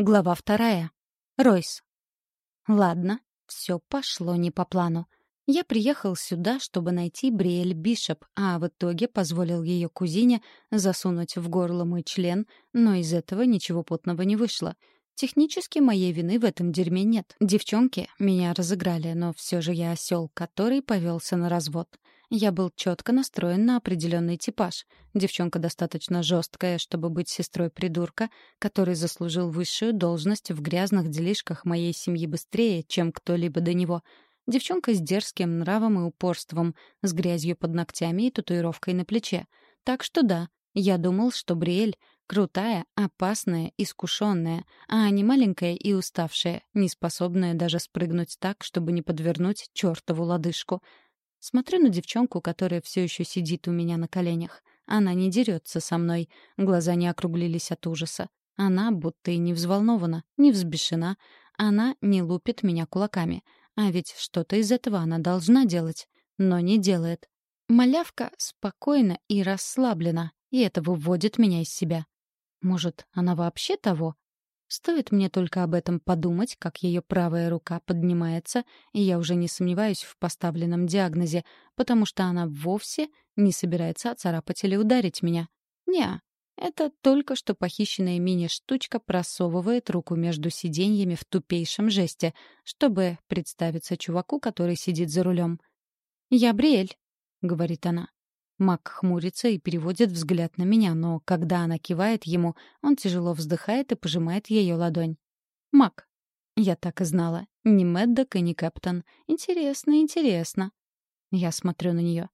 Глава вторая. Ройс. Ладно, все пошло не по плану. Я приехал сюда, чтобы найти Бриэль Бишоп, а в итоге позволил ее кузине засунуть в горло мой член, но из этого ничего путного не вышло. Технически моей вины в этом дерьме нет. Девчонки меня разыграли, но все же я осел, который повелся на развод. Я был четко настроен на определенный типаж. Девчонка достаточно жесткая, чтобы быть сестрой придурка, который заслужил высшую должность в грязных делишках моей семьи быстрее, чем кто-либо до него. Девчонка с дерзким нравом и упорством, с грязью под ногтями и татуировкой на плече. Так что да, я думал, что Бриэль крутая, опасная, искушенная, а не маленькая и уставшая, не способная даже спрыгнуть так, чтобы не подвернуть чертову лодыжку — Смотрю на девчонку, которая все еще сидит у меня на коленях. Она не дерется со мной, глаза не округлились от ужаса. Она будто и не взволнована, не взбешена. Она не лупит меня кулаками. А ведь что-то из этого она должна делать, но не делает. Малявка спокойна и расслаблена, и это выводит меня из себя. Может, она вообще того? Стоит мне только об этом подумать, как ее правая рука поднимается, и я уже не сомневаюсь в поставленном диагнозе, потому что она вовсе не собирается оцарапать или ударить меня. Не, это только что похищенная мини-штучка просовывает руку между сиденьями в тупейшем жесте, чтобы представиться чуваку, который сидит за рулем. «Я Бриэль», — говорит она. Мак хмурится и переводит взгляд на меня, но когда она кивает ему, он тяжело вздыхает и пожимает ее ладонь. «Мак». Я так и знала. Ни Мэддок и ни Кэптон. Интересно, интересно. Я смотрю на нее.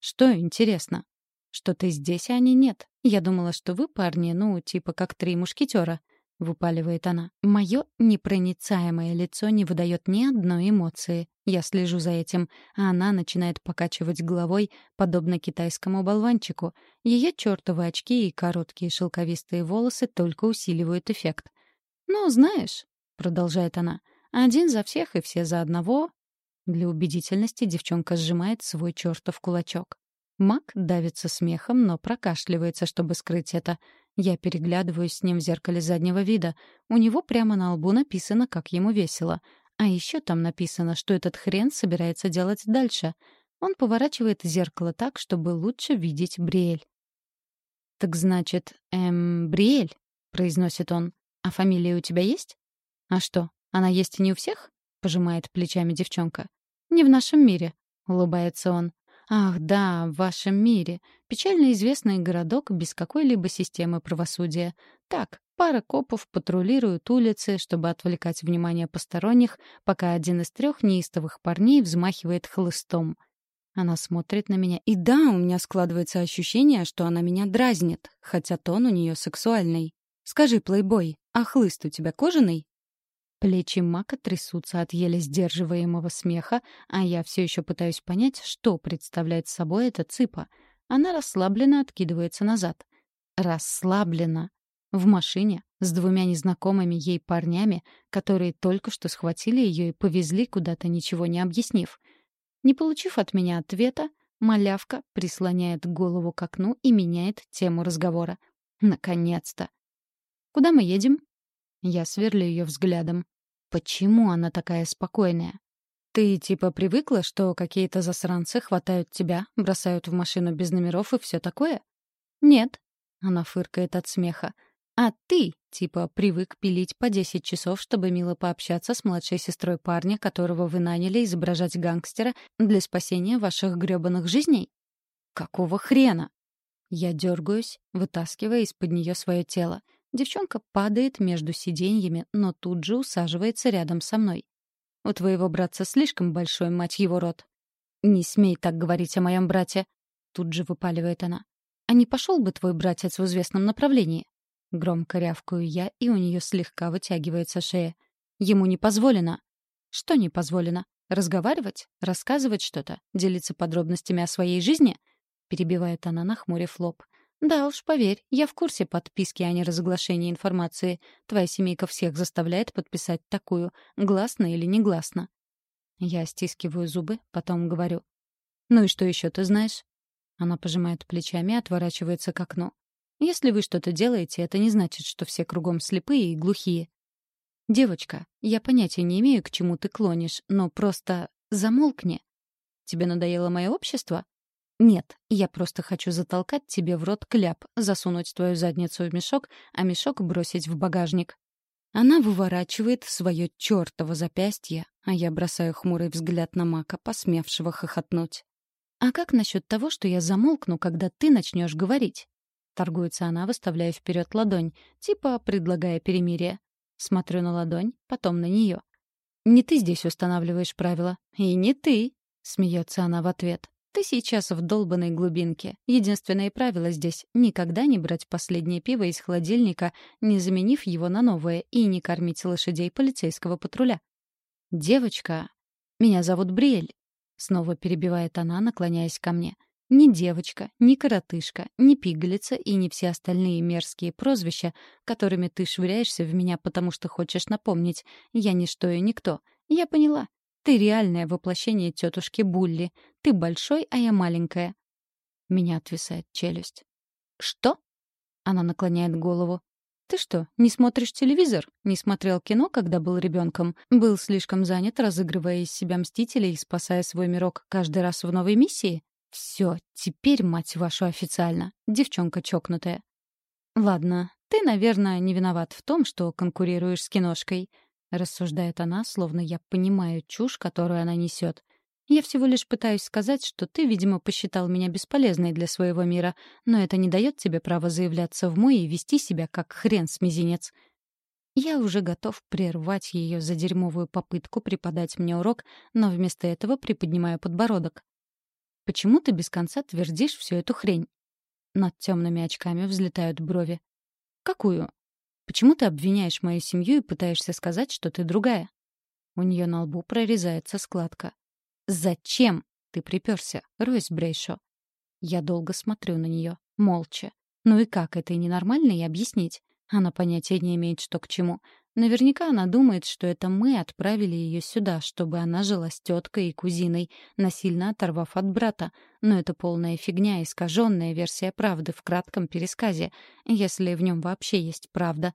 Что интересно? Что ты здесь, а они нет. Я думала, что вы, парни, ну, типа как три мушкетера. — выпаливает она. Мое непроницаемое лицо не выдает ни одной эмоции. Я слежу за этим, а она начинает покачивать головой, подобно китайскому болванчику. Ее чертовы очки и короткие шелковистые волосы только усиливают эффект. «Ну, знаешь», — продолжает она, — «один за всех и все за одного». Для убедительности девчонка сжимает свой чертов кулачок. Мак давится смехом, но прокашливается, чтобы скрыть это. Я переглядываюсь с ним в зеркале заднего вида. У него прямо на лбу написано, как ему весело. А еще там написано, что этот хрен собирается делать дальше. Он поворачивает зеркало так, чтобы лучше видеть Бриэль. «Так значит, эм, Бриэль?» — произносит он. «А фамилия у тебя есть?» «А что, она есть и не у всех?» — пожимает плечами девчонка. «Не в нашем мире», — улыбается он. Ах, да, в вашем мире. Печально известный городок без какой-либо системы правосудия. Так, пара копов патрулируют улицы, чтобы отвлекать внимание посторонних, пока один из трех неистовых парней взмахивает хлыстом. Она смотрит на меня, и да, у меня складывается ощущение, что она меня дразнит, хотя тон у нее сексуальный. «Скажи, плейбой, а хлыст у тебя кожаный?» Плечи Мака трясутся от еле сдерживаемого смеха, а я все еще пытаюсь понять, что представляет собой эта цыпа. Она расслабленно откидывается назад. Расслабленно. В машине с двумя незнакомыми ей парнями, которые только что схватили ее и повезли куда-то, ничего не объяснив. Не получив от меня ответа, малявка прислоняет голову к окну и меняет тему разговора. Наконец-то. «Куда мы едем?» Я сверлю ее взглядом. Почему она такая спокойная? Ты типа привыкла, что какие-то засранцы хватают тебя, бросают в машину без номеров и все такое? Нет. Она фыркает от смеха. А ты, типа, привык пилить по 10 часов, чтобы мило пообщаться с младшей сестрой парня, которого вы наняли изображать гангстера для спасения ваших грёбаных жизней? Какого хрена? Я дергаюсь, вытаскивая из-под нее свое тело. Девчонка падает между сиденьями, но тут же усаживается рядом со мной. «У твоего братца слишком большой, мать его, рот». «Не смей так говорить о моем брате», — тут же выпаливает она. «А не пошел бы твой братец в известном направлении?» Громко рявкаю я, и у нее слегка вытягивается шея. «Ему не позволено». «Что не позволено? Разговаривать? Рассказывать что-то? Делиться подробностями о своей жизни?» Перебивает она, нахмурив лоб. «Да уж, поверь, я в курсе подписки о неразглашении информации. Твоя семейка всех заставляет подписать такую, гласно или негласно». Я стискиваю зубы, потом говорю. «Ну и что еще ты знаешь?» Она пожимает плечами и отворачивается к окну. «Если вы что-то делаете, это не значит, что все кругом слепые и глухие». «Девочка, я понятия не имею, к чему ты клонишь, но просто замолкни». «Тебе надоело мое общество?» «Нет, я просто хочу затолкать тебе в рот кляп, засунуть твою задницу в мешок, а мешок бросить в багажник». Она выворачивает свое чертово запястье, а я бросаю хмурый взгляд на Мака, посмевшего хохотнуть. «А как насчет того, что я замолкну, когда ты начнешь говорить?» Торгуется она, выставляя вперед ладонь, типа предлагая перемирие. Смотрю на ладонь, потом на нее. «Не ты здесь устанавливаешь правила. И не ты!» — смеется она в ответ. «Ты сейчас в долбанной глубинке. Единственное правило здесь — никогда не брать последнее пиво из холодильника, не заменив его на новое, и не кормить лошадей полицейского патруля». «Девочка, меня зовут Бриэль», — снова перебивает она, наклоняясь ко мне. Ни девочка, ни коротышка, ни пигалица и ни все остальные мерзкие прозвища, которыми ты швыряешься в меня, потому что хочешь напомнить. Я ничто и никто. Я поняла. Ты реальное воплощение тетушки Булли. Ты большой, а я маленькая. Меня отвисает челюсть. Что? Она наклоняет голову. Ты что, не смотришь телевизор? Не смотрел кино, когда был ребенком? Был слишком занят, разыгрывая из себя мстителей и спасая свой мирок каждый раз в новой миссии? Все, теперь, мать вашу, официально. Девчонка чокнутая. Ладно, ты, наверное, не виноват в том, что конкурируешь с киношкой. Рассуждает она, словно я понимаю чушь, которую она несет. Я всего лишь пытаюсь сказать, что ты, видимо, посчитал меня бесполезной для своего мира, но это не дает тебе права заявляться в мой и вести себя как хрен с мизинец. Я уже готов прервать ее за дерьмовую попытку преподать мне урок, но вместо этого приподнимаю подбородок. Почему ты без конца твердишь всю эту хрень? Над темными очками взлетают брови. Какую? Почему ты обвиняешь мою семью и пытаешься сказать, что ты другая? У нее на лбу прорезается складка. Зачем ты приперся, Ройс Брейшо? Я долго смотрю на нее, молча. Ну и как это ненормально и объяснить? Она понятия не имеет, что к чему. Наверняка она думает, что это мы отправили ее сюда, чтобы она жила с теткой и кузиной, насильно оторвав от брата. Но это полная фигня, искаженная версия правды в кратком пересказе, если в нем вообще есть правда.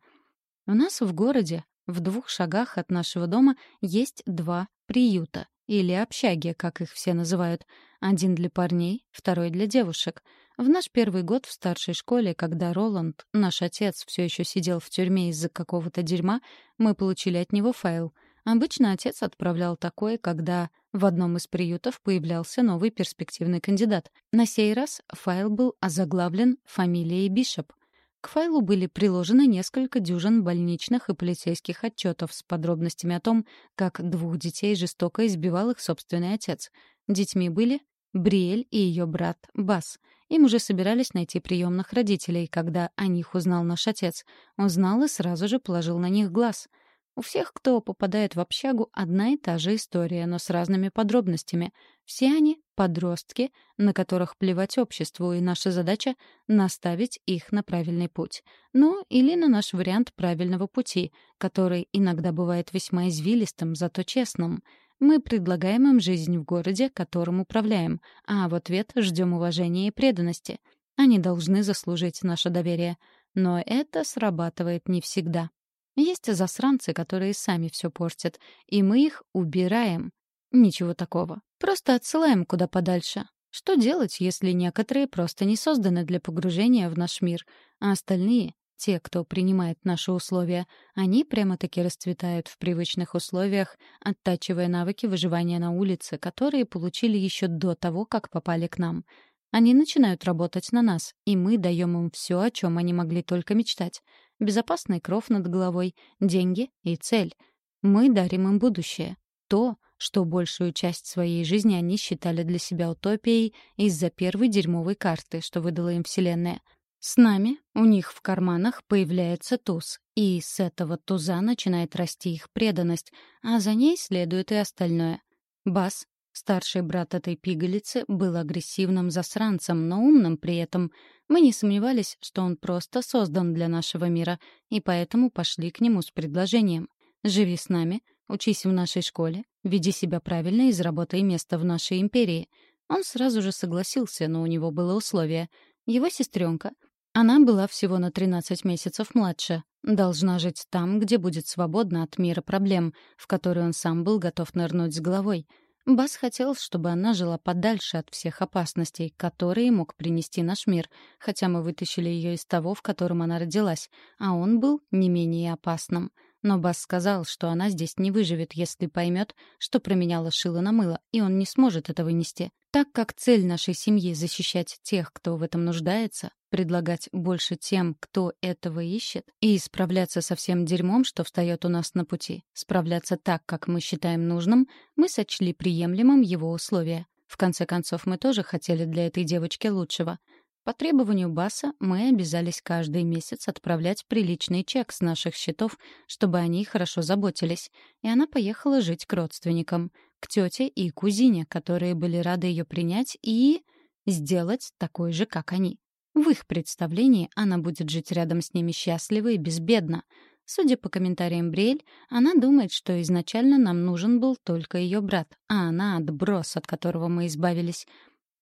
У нас в городе, в двух шагах от нашего дома, есть два приюта. Или общаги, как их все называют. Один для парней, второй для девушек. В наш первый год в старшей школе, когда Роланд, наш отец, все еще сидел в тюрьме из-за какого-то дерьма, мы получили от него файл. Обычно отец отправлял такое, когда в одном из приютов появлялся новый перспективный кандидат. На сей раз файл был озаглавлен фамилией Бишоп — к файлу были приложены несколько дюжин больничных и полицейских отчетов с подробностями о том, как двух детей жестоко избивал их собственный отец. Детьми были Бриэль и ее брат Бас. Им уже собирались найти приемных родителей, когда о них узнал наш отец. Узнал и сразу же положил на них глаз — у всех, кто попадает в общагу, одна и та же история, но с разными подробностями. Все они — подростки, на которых плевать обществу, и наша задача — наставить их на правильный путь. Ну, или на наш вариант правильного пути, который иногда бывает весьма извилистым, зато честным. Мы предлагаем им жизнь в городе, которым управляем, а в ответ ждем уважения и преданности. Они должны заслужить наше доверие. Но это срабатывает не всегда. Есть засранцы, которые сами все портят, и мы их убираем. Ничего такого. Просто отсылаем куда подальше. Что делать, если некоторые просто не созданы для погружения в наш мир, а остальные, те, кто принимает наши условия, они прямо-таки расцветают в привычных условиях, оттачивая навыки выживания на улице, которые получили еще до того, как попали к нам. Они начинают работать на нас, и мы даем им все, о чем они могли только мечтать безопасный кров над головой, деньги и цель. Мы дарим им будущее. То, что большую часть своей жизни они считали для себя утопией из-за первой дерьмовой карты, что выдала им Вселенная. С нами у них в карманах появляется туз, и с этого туза начинает расти их преданность, а за ней следует и остальное. Бас, Старший брат этой пигалицы был агрессивным засранцем, но умным при этом. Мы не сомневались, что он просто создан для нашего мира, и поэтому пошли к нему с предложением. «Живи с нами, учись в нашей школе, веди себя правильно и заработай место в нашей империи». Он сразу же согласился, но у него было условие. Его сестренка, Она была всего на 13 месяцев младше. Должна жить там, где будет свободна от мира проблем, в которые он сам был готов нырнуть с головой — Бас хотел, чтобы она жила подальше от всех опасностей, которые мог принести наш мир, хотя мы вытащили ее из того, в котором она родилась, а он был не менее опасным. Но Бас сказал, что она здесь не выживет, если поймет, что променяла шило на мыло, и он не сможет это вынести. Так как цель нашей семьи — защищать тех, кто в этом нуждается, предлагать больше тем, кто этого ищет, и справляться со всем дерьмом, что встает у нас на пути, справляться так, как мы считаем нужным, мы сочли приемлемым его условия. В конце концов, мы тоже хотели для этой девочки лучшего. По требованию Баса мы обязались каждый месяц отправлять приличный чек с наших счетов, чтобы они хорошо заботились, и она поехала жить к родственникам, к тете и кузине, которые были рады ее принять и сделать такой же, как они. В их представлении она будет жить рядом с ними счастливо и безбедно. Судя по комментариям Бриэль, она думает, что изначально нам нужен был только ее брат, а она — отброс, от которого мы избавились.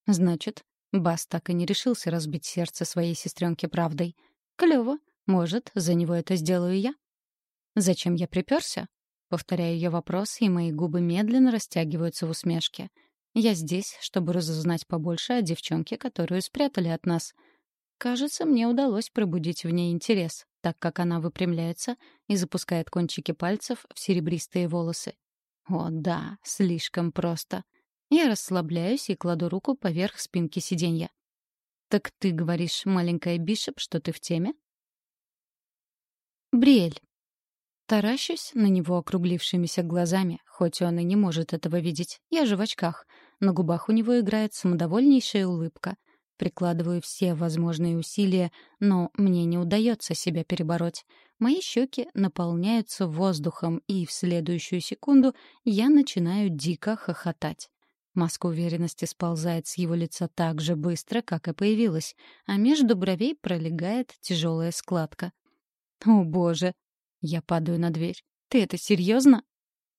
Значит, Бас так и не решился разбить сердце своей сестренке правдой. Клево. Может, за него это сделаю я? Зачем я приперся? Повторяю ее вопрос, и мои губы медленно растягиваются в усмешке. Я здесь, чтобы разузнать побольше о девчонке, которую спрятали от нас — Кажется, мне удалось пробудить в ней интерес, так как она выпрямляется и запускает кончики пальцев в серебристые волосы. О, да, слишком просто. Я расслабляюсь и кладу руку поверх спинки сиденья. «Так ты говоришь, маленькая Бишоп, что ты в теме?» Бриэль. Таращусь на него округлившимися глазами, хоть он и не может этого видеть. Я же в очках. На губах у него играет самодовольнейшая улыбка — Прикладываю все возможные усилия, но мне не удается себя перебороть. Мои щеки наполняются воздухом, и в следующую секунду я начинаю дико хохотать. Маска уверенности сползает с его лица так же быстро, как и появилась, а между бровей пролегает тяжелая складка. «О, боже!» Я падаю на дверь. «Ты это серьезно?»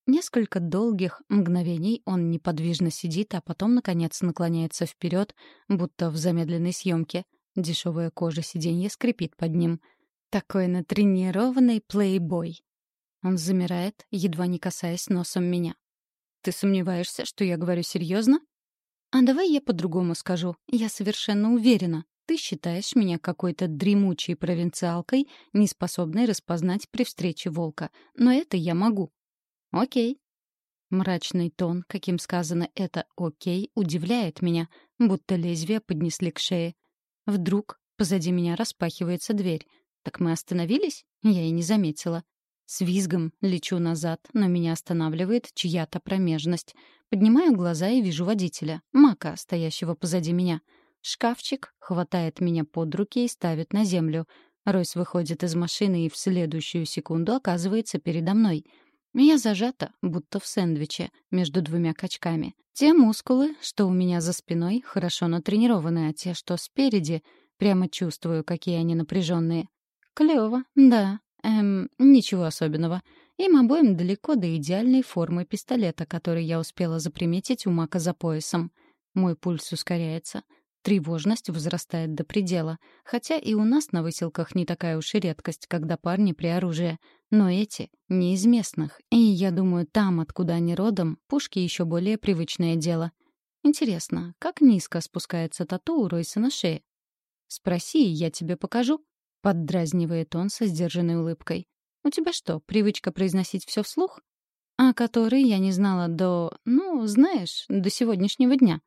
Несколько долгих мгновений он неподвижно сидит, а потом, наконец, наклоняется вперед, будто в замедленной съемке. Дешевая кожа сиденья скрипит под ним. Такой натренированный плейбой. Он замирает, едва не касаясь носом меня. «Ты сомневаешься, что я говорю серьезно?» «А давай я по-другому скажу. Я совершенно уверена. Ты считаешь меня какой-то дремучей провинциалкой, неспособной распознать при встрече волка. Но это я могу. «Окей». Мрачный тон, каким сказано это «окей», удивляет меня, будто лезвие поднесли к шее. Вдруг позади меня распахивается дверь. Так мы остановились? Я и не заметила. С визгом лечу назад, но меня останавливает чья-то промежность. Поднимаю глаза и вижу водителя, Мака, стоящего позади меня. Шкафчик хватает меня под руки и ставит на землю. Ройс выходит из машины и в следующую секунду оказывается передо мной — я зажата, будто в сэндвиче, между двумя качками. Те мускулы, что у меня за спиной, хорошо натренированы, а те, что спереди, прямо чувствую, какие они напряженные. Клево, да. Эм, ничего особенного. Им обоим далеко до идеальной формы пистолета, который я успела заприметить у Мака за поясом. Мой пульс ускоряется. Тревожность возрастает до предела, хотя и у нас на выселках не такая уж и редкость, когда парни при оружии. Но эти — не из местных, и, я думаю, там, откуда они родом, пушки еще более привычное дело. Интересно, как низко спускается тату у Ройса на шее? «Спроси, я тебе покажу», — поддразнивает он со сдержанной улыбкой. «У тебя что, привычка произносить все вслух?» «О которой я не знала до... ну, знаешь, до сегодняшнего дня».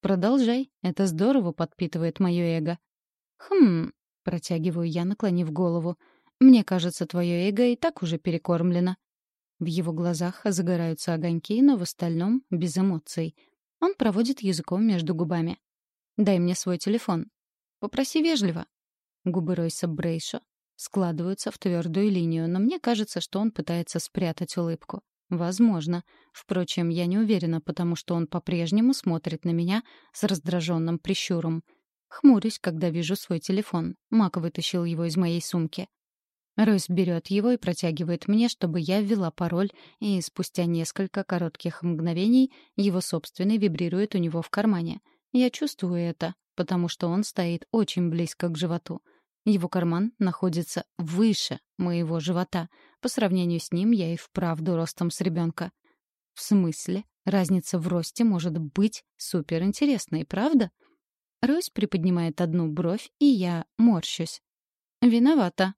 «Продолжай. Это здорово подпитывает мое эго». «Хм...» — протягиваю я, наклонив голову. «Мне кажется, твое эго и так уже перекормлено». В его глазах загораются огоньки, но в остальном — без эмоций. Он проводит языком между губами. «Дай мне свой телефон». «Попроси вежливо». Губы Ройса Брейшо складываются в твердую линию, но мне кажется, что он пытается спрятать улыбку. Возможно. Впрочем, я не уверена, потому что он по-прежнему смотрит на меня с раздраженным прищуром. Хмурюсь, когда вижу свой телефон. Мак вытащил его из моей сумки. Ройс берет его и протягивает мне, чтобы я ввела пароль, и спустя несколько коротких мгновений его собственный вибрирует у него в кармане. Я чувствую это, потому что он стоит очень близко к животу. Его карман находится выше моего живота. По сравнению с ним я и вправду ростом с ребенка. В смысле? Разница в росте может быть суперинтересной, правда? Ройс приподнимает одну бровь, и я морщусь. Виновата.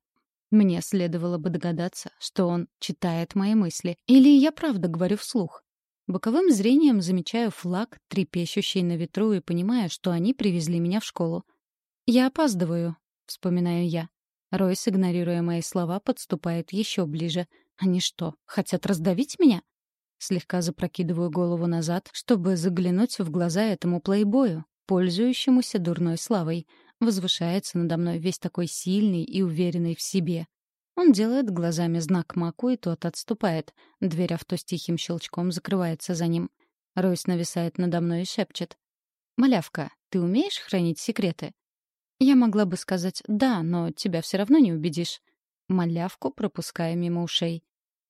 Мне следовало бы догадаться, что он читает мои мысли. Или я правда говорю вслух. Боковым зрением замечаю флаг, трепещущий на ветру, и понимаю, что они привезли меня в школу. «Я опаздываю», — вспоминаю я. Ройс, игнорируя мои слова, подступает еще ближе. «Они что, хотят раздавить меня?» Слегка запрокидываю голову назад, чтобы заглянуть в глаза этому плейбою, пользующемуся дурной славой. Возвышается надо мной весь такой сильный и уверенный в себе. Он делает глазами знак Маку, и тот отступает. Дверь авто с тихим щелчком закрывается за ним. Ройс нависает надо мной и шепчет. «Малявка, ты умеешь хранить секреты?» Я могла бы сказать «да», но тебя все равно не убедишь. Малявку пропуская мимо ушей.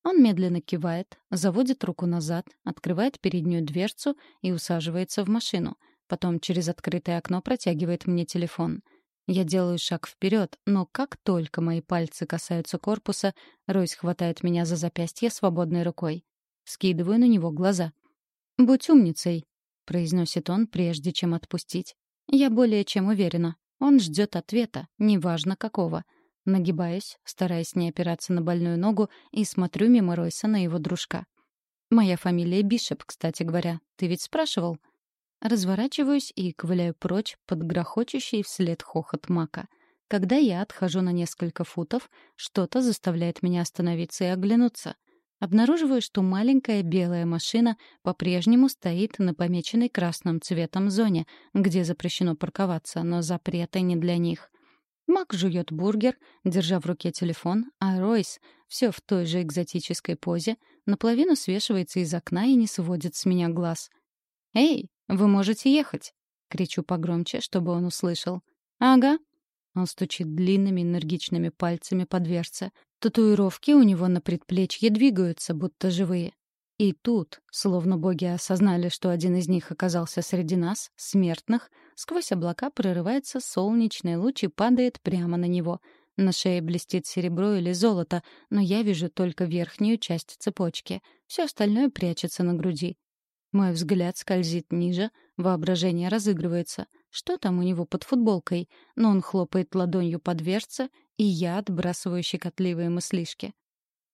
Он медленно кивает, заводит руку назад, открывает переднюю дверцу и усаживается в машину. Потом через открытое окно протягивает мне телефон — я делаю шаг вперед, но как только мои пальцы касаются корпуса, Ройс хватает меня за запястье свободной рукой. Скидываю на него глаза. «Будь умницей», — произносит он, прежде чем отпустить. Я более чем уверена. Он ждет ответа, неважно какого. Нагибаюсь, стараясь не опираться на больную ногу, и смотрю мимо Ройса на его дружка. «Моя фамилия Бишоп, кстати говоря. Ты ведь спрашивал?» Разворачиваюсь и ковыляю прочь под грохочущий вслед хохот мака. Когда я отхожу на несколько футов, что-то заставляет меня остановиться и оглянуться. Обнаруживаю, что маленькая белая машина по-прежнему стоит на помеченной красным цветом зоне, где запрещено парковаться, но запрета не для них. Мак жует бургер, держа в руке телефон, а Ройс, все в той же экзотической позе, наполовину свешивается из окна и не сводит с меня глаз. «Эй, «Вы можете ехать!» — кричу погромче, чтобы он услышал. «Ага». Он стучит длинными энергичными пальцами по дверце. Татуировки у него на предплечье двигаются, будто живые. И тут, словно боги осознали, что один из них оказался среди нас, смертных, сквозь облака прорывается солнечный луч и падает прямо на него. На шее блестит серебро или золото, но я вижу только верхнюю часть цепочки. Все остальное прячется на груди. Мой взгляд скользит ниже, воображение разыгрывается. Что там у него под футболкой? Но он хлопает ладонью по дверце, и я отбрасываю щекотливые мыслишки.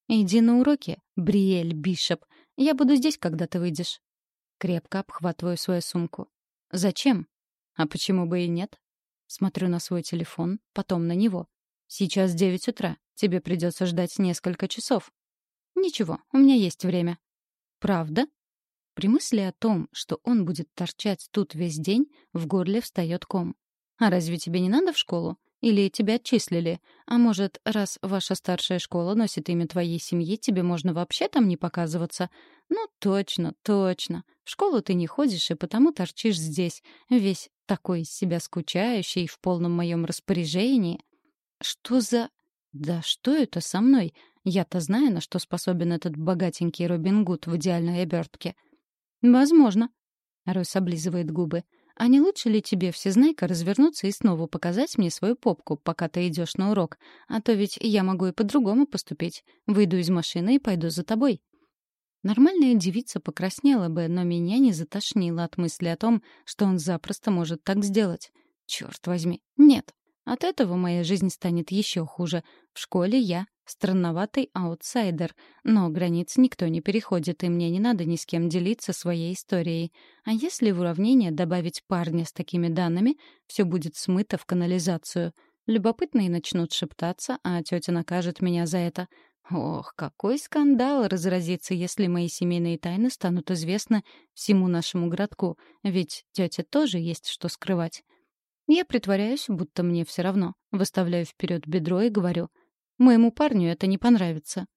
«Иди на уроки, Бриэль Бишоп. Я буду здесь, когда ты выйдешь». Крепко обхватываю свою сумку. «Зачем?» «А почему бы и нет?» Смотрю на свой телефон, потом на него. «Сейчас девять утра. Тебе придется ждать несколько часов». «Ничего, у меня есть время». «Правда?» При мысли о том, что он будет торчать тут весь день, в горле встает ком. «А разве тебе не надо в школу? Или тебя отчислили? А может, раз ваша старшая школа носит имя твоей семьи, тебе можно вообще там не показываться? Ну, точно, точно. В школу ты не ходишь, и потому торчишь здесь, весь такой из себя скучающий, в полном моем распоряжении. Что за... Да что это со мной? Я-то знаю, на что способен этот богатенький Робин Гуд в идеальной обертке. «Возможно». Ройс облизывает губы. «А не лучше ли тебе, всезнайка, развернуться и снова показать мне свою попку, пока ты идешь на урок? А то ведь я могу и по-другому поступить. Выйду из машины и пойду за тобой». Нормальная девица покраснела бы, но меня не затошнило от мысли о том, что он запросто может так сделать. Черт возьми, нет. От этого моя жизнь станет еще хуже. В школе я Странноватый аутсайдер, но границ никто не переходит, и мне не надо ни с кем делиться своей историей. А если в уравнение добавить парня с такими данными, все будет смыто в канализацию. Любопытные начнут шептаться, а тетя накажет меня за это. Ох, какой скандал разразится, если мои семейные тайны станут известны всему нашему городку, ведь тете тоже есть что скрывать. Я притворяюсь, будто мне все равно, выставляю вперед бедро и говорю — Моему парню это не понравится.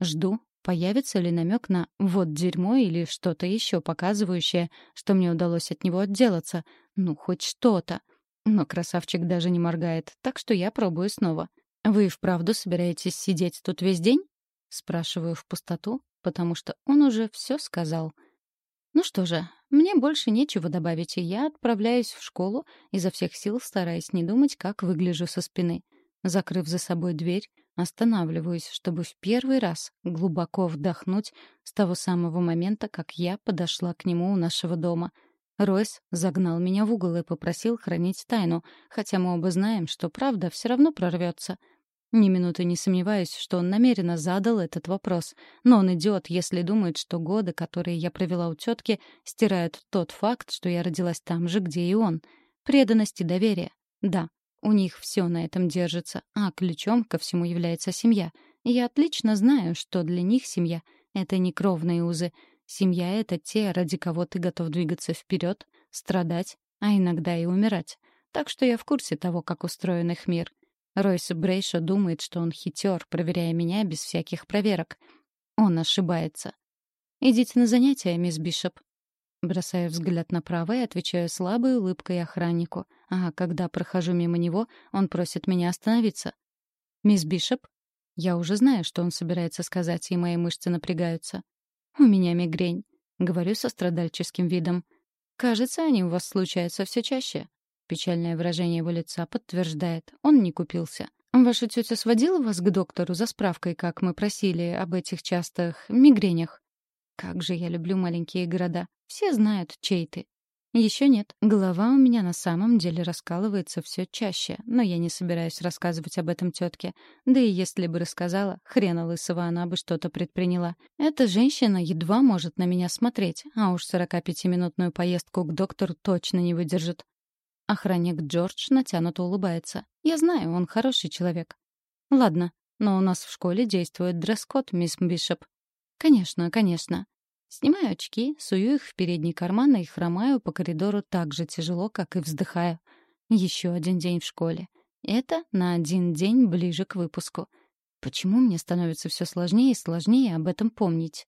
Жду, появится ли намек на «вот дерьмо» или что-то еще показывающее, что мне удалось от него отделаться. Ну, хоть что-то. Но красавчик даже не моргает, так что я пробую снова. «Вы вправду собираетесь сидеть тут весь день?» Спрашиваю в пустоту, потому что он уже все сказал. Ну что же, мне больше нечего добавить, и я отправляюсь в школу, изо всех сил стараясь не думать, как выгляжу со спины. Закрыв за собой дверь, останавливаюсь, чтобы в первый раз глубоко вдохнуть с того самого момента, как я подошла к нему у нашего дома. Ройс загнал меня в угол и попросил хранить тайну, хотя мы оба знаем, что правда все равно прорвется. Ни минуты не сомневаюсь, что он намеренно задал этот вопрос. Но он идиот, если думает, что годы, которые я провела у тетки, стирают тот факт, что я родилась там же, где и он. Преданность и доверие. Да, у них все на этом держится, а ключом ко всему является семья. я отлично знаю, что для них семья — это не кровные узы. Семья — это те, ради кого ты готов двигаться вперед, страдать, а иногда и умирать. Так что я в курсе того, как устроен их мир. Ройс Брейшо думает, что он хитер, проверяя меня без всяких проверок. Он ошибается. «Идите на занятия, мисс Бишоп», Бросаю взгляд направо и отвечаю слабой улыбкой охраннику. А когда прохожу мимо него, он просит меня остановиться. «Мисс Бишоп?» Я уже знаю, что он собирается сказать, и мои мышцы напрягаются. «У меня мигрень», — говорю со страдальческим видом. «Кажется, они у вас случаются все чаще». Печальное выражение его лица подтверждает. Он не купился. «Ваша тетя сводила вас к доктору за справкой, как мы просили, об этих частых мигренях?» Как же я люблю маленькие города. Все знают, чей ты. Еще нет. Голова у меня на самом деле раскалывается все чаще, но я не собираюсь рассказывать об этом тетке. Да и если бы рассказала, хрена лысого она бы что-то предприняла. Эта женщина едва может на меня смотреть, а уж 45-минутную поездку к доктору точно не выдержит. Охранник Джордж натянуто улыбается. Я знаю, он хороший человек. Ладно, но у нас в школе действует дресс-код, мисс Бишоп. Конечно, конечно. Снимаю очки, сую их в передний карман и хромаю по коридору так же тяжело, как и вздыхаю. Еще один день в школе. Это на один день ближе к выпуску. Почему мне становится все сложнее и сложнее об этом помнить?